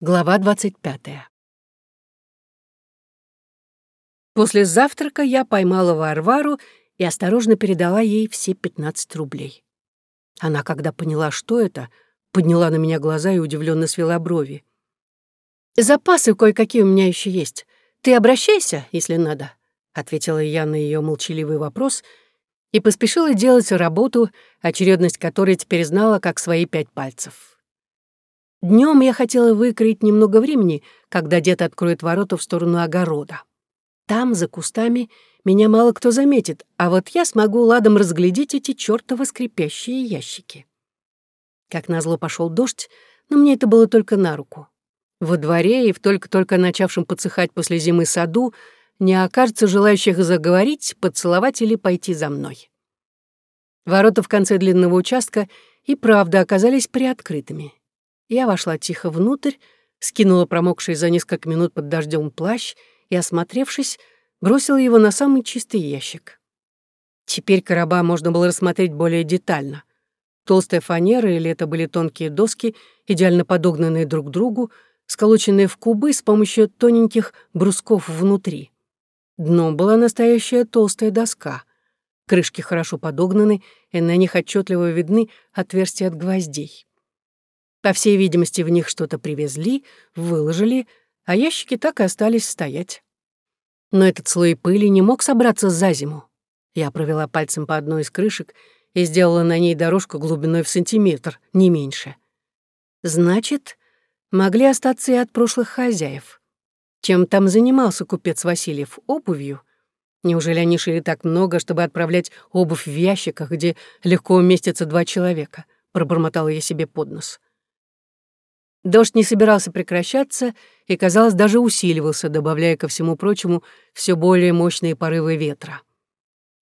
Глава 25. После завтрака я поймала Варвару и осторожно передала ей все 15 рублей. Она, когда поняла, что это, подняла на меня глаза и удивленно свела брови. «Запасы кое-какие у меня еще есть. Ты обращайся, если надо», — ответила я на ее молчаливый вопрос и поспешила делать работу, очередность которой теперь знала как свои пять пальцев. Днем я хотела выкроить немного времени, когда дед откроет ворота в сторону огорода. Там, за кустами, меня мало кто заметит, а вот я смогу ладом разглядеть эти чёртовы скрипящие ящики. Как назло пошел дождь, но мне это было только на руку. Во дворе и в только-только начавшем подсыхать после зимы саду не окажется желающих заговорить, поцеловать или пойти за мной. Ворота в конце длинного участка и правда оказались приоткрытыми. Я вошла тихо внутрь, скинула промокший за несколько минут под дождем плащ и, осмотревшись, бросила его на самый чистый ящик. Теперь короба можно было рассмотреть более детально. Толстая фанера или это были тонкие доски, идеально подогнанные друг к другу, сколоченные в кубы с помощью тоненьких брусков внутри. Дном была настоящая толстая доска. Крышки хорошо подогнаны, и на них отчетливо видны отверстия от гвоздей. По всей видимости, в них что-то привезли, выложили, а ящики так и остались стоять. Но этот слой пыли не мог собраться за зиму. Я провела пальцем по одной из крышек и сделала на ней дорожку глубиной в сантиметр, не меньше. Значит, могли остаться и от прошлых хозяев. Чем там занимался купец Васильев? Обувью? Неужели они шили так много, чтобы отправлять обувь в ящиках, где легко уместятся два человека? Пробормотала я себе под нос. Дождь не собирался прекращаться и, казалось, даже усиливался, добавляя ко всему прочему все более мощные порывы ветра.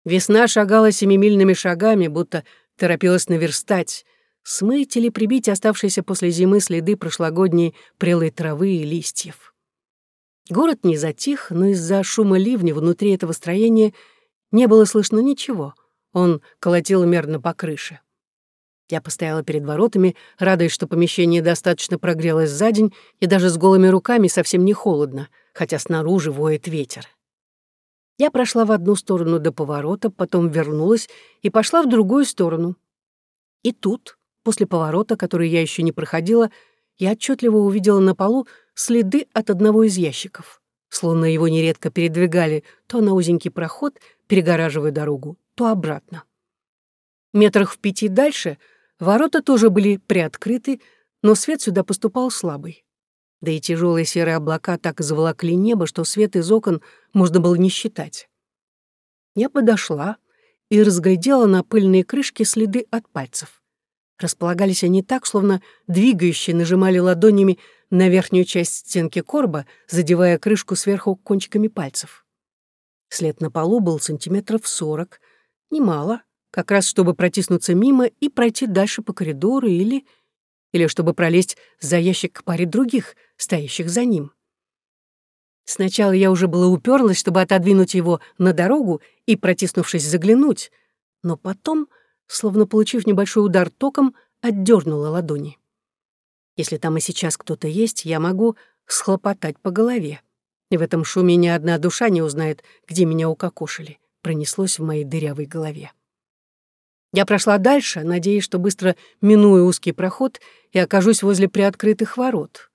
Весна шагала семимильными шагами, будто торопилась наверстать, смыть или прибить оставшиеся после зимы следы прошлогодней прелой травы и листьев. Город не затих, но из-за шума ливня внутри этого строения не было слышно ничего. Он колотил мерно по крыше. Я постояла перед воротами, радуясь, что помещение достаточно прогрелось за день, и даже с голыми руками совсем не холодно, хотя снаружи воет ветер. Я прошла в одну сторону до поворота, потом вернулась и пошла в другую сторону. И тут, после поворота, который я еще не проходила, я отчетливо увидела на полу следы от одного из ящиков. Словно его нередко передвигали то на узенький проход, перегораживая дорогу, то обратно. Метрах в пяти дальше — Ворота тоже были приоткрыты, но свет сюда поступал слабый. Да и тяжелые серые облака так заволокли небо, что свет из окон можно было не считать. Я подошла и разглядела на пыльные крышки следы от пальцев. Располагались они так, словно двигающие нажимали ладонями на верхнюю часть стенки корба, задевая крышку сверху кончиками пальцев. След на полу был сантиметров сорок, немало, как раз чтобы протиснуться мимо и пройти дальше по коридору или... или чтобы пролезть за ящик к паре других, стоящих за ним. Сначала я уже было уперлась, чтобы отодвинуть его на дорогу и, протиснувшись, заглянуть, но потом, словно получив небольшой удар током, отдернула ладони. Если там и сейчас кто-то есть, я могу схлопотать по голове. И в этом шуме ни одна душа не узнает, где меня укокошили, пронеслось в моей дырявой голове. Я прошла дальше, надеясь, что быстро миную узкий проход и окажусь возле приоткрытых ворот.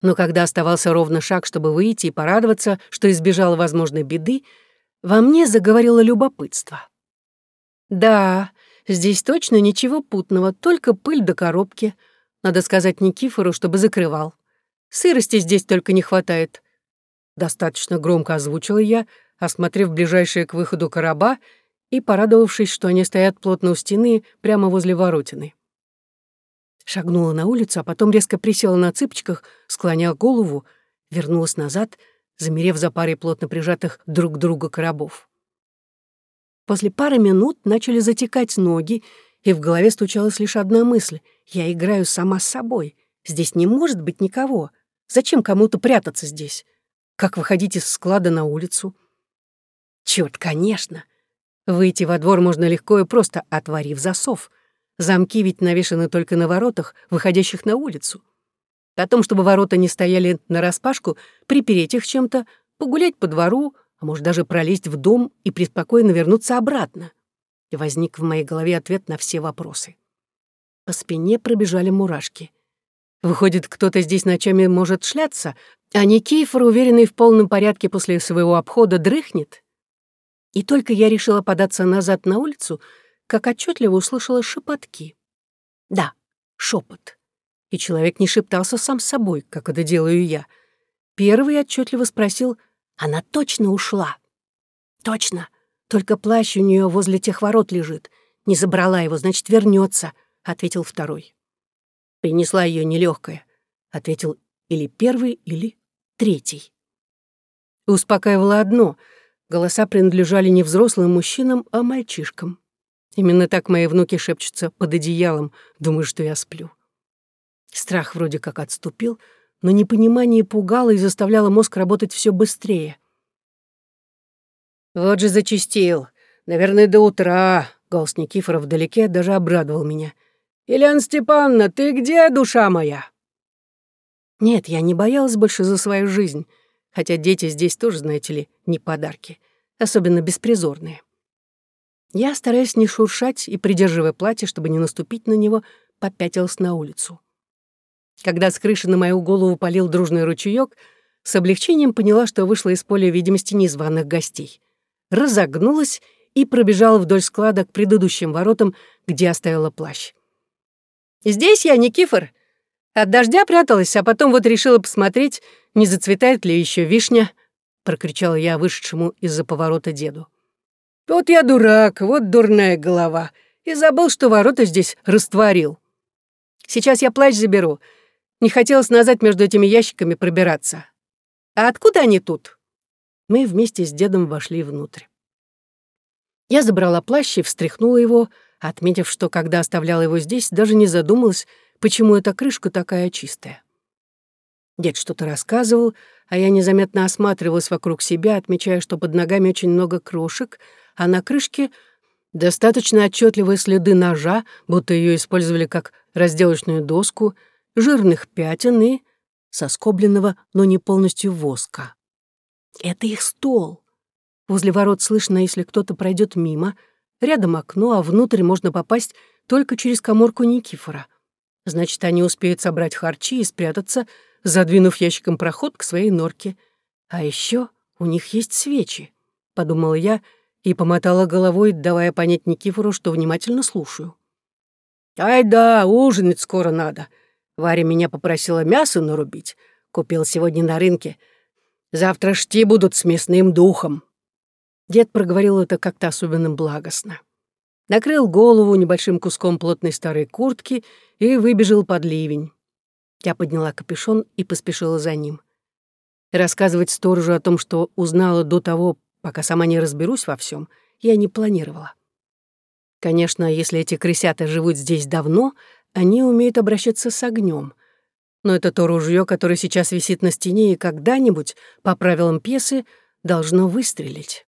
Но когда оставался ровно шаг, чтобы выйти и порадоваться, что избежала возможной беды, во мне заговорило любопытство. Да, здесь точно ничего путного, только пыль до коробки. Надо сказать Никифору, чтобы закрывал. Сырости здесь только не хватает. Достаточно громко озвучила я, осмотрев ближайшие к выходу короба и порадовавшись, что они стоят плотно у стены прямо возле воротины. Шагнула на улицу, а потом резко присела на цыпочках, склоняя голову, вернулась назад, замерев за парой плотно прижатых друг к другу коробов. После пары минут начали затекать ноги, и в голове стучалась лишь одна мысль — я играю сама с собой. Здесь не может быть никого. Зачем кому-то прятаться здесь? Как выходить из склада на улицу? Черт, конечно! Выйти во двор можно легко и просто, отворив засов. Замки ведь навешаны только на воротах, выходящих на улицу. Потом, чтобы ворота не стояли нараспашку, припереть их чем-то, погулять по двору, а может даже пролезть в дом и преспокойно вернуться обратно. И возник в моей голове ответ на все вопросы. По спине пробежали мурашки. Выходит, кто-то здесь ночами может шляться, а Никифор, уверенный в полном порядке после своего обхода, дрыхнет? И только я решила податься назад на улицу, как отчетливо услышала шепотки. Да, шепот. И человек не шептался сам с собой, как это делаю я. Первый отчетливо спросил, она точно ушла? Точно. Только плащ у нее возле тех ворот лежит. Не забрала его, значит, вернется, ответил второй. Принесла ее нелегкая, ответил или первый, или третий. Успокаивало одно — голоса принадлежали не взрослым мужчинам, а мальчишкам. Именно так мои внуки шепчутся под одеялом, думаю, что я сплю. Страх вроде как отступил, но непонимание пугало и заставляло мозг работать все быстрее. «Вот же зачистил. Наверное, до утра», — голос Никифора вдалеке даже обрадовал меня. «Ильяна Степановна, ты где, душа моя?» Нет, я не боялась больше за свою жизнь, хотя дети здесь тоже, знаете ли, не подарки, особенно беспризорные. Я, стараясь не шуршать и придерживая платье, чтобы не наступить на него, попятилась на улицу. Когда с крыши на мою голову полил дружный ручеёк, с облегчением поняла, что вышла из поля видимости незваных гостей. Разогнулась и пробежала вдоль склада к предыдущим воротам, где оставила плащ. «Здесь я, Никифор. От дождя пряталась, а потом вот решила посмотреть, не зацветает ли еще вишня», — прокричала я вышедшему из-за поворота деду. «Вот я дурак, вот дурная голова, и забыл, что ворота здесь растворил. Сейчас я плащ заберу, не хотелось назад между этими ящиками пробираться. А откуда они тут? Мы вместе с дедом вошли внутрь. Я забрала плащ и встряхнула его, отметив, что когда оставляла его здесь, даже не задумалась, почему эта крышка такая чистая. Дед что-то рассказывал, а я незаметно осматривалась вокруг себя, отмечая, что под ногами очень много крошек, а на крышке достаточно отчетливые следы ножа, будто ее использовали как разделочную доску — жирных пятен и соскобленного, но не полностью воска. Это их стол. Возле ворот слышно, если кто-то пройдет мимо. Рядом окно, а внутрь можно попасть только через коморку Никифора. Значит, они успеют собрать харчи и спрятаться, задвинув ящиком проход к своей норке. А еще у них есть свечи, — подумала я и помотала головой, давая понять Никифору, что внимательно слушаю. «Ай да, ужинать скоро надо», Варя меня попросила мясо нарубить. Купил сегодня на рынке. Завтра шти будут с мясным духом. Дед проговорил это как-то особенно благостно. Накрыл голову небольшим куском плотной старой куртки и выбежал под ливень. Я подняла капюшон и поспешила за ним. Рассказывать сторожу о том, что узнала до того, пока сама не разберусь во всем, я не планировала. Конечно, если эти крысята живут здесь давно, они умеют обращаться с огнем. Но это то ружье, которое сейчас висит на стене и когда-нибудь, по правилам пьесы, должно выстрелить.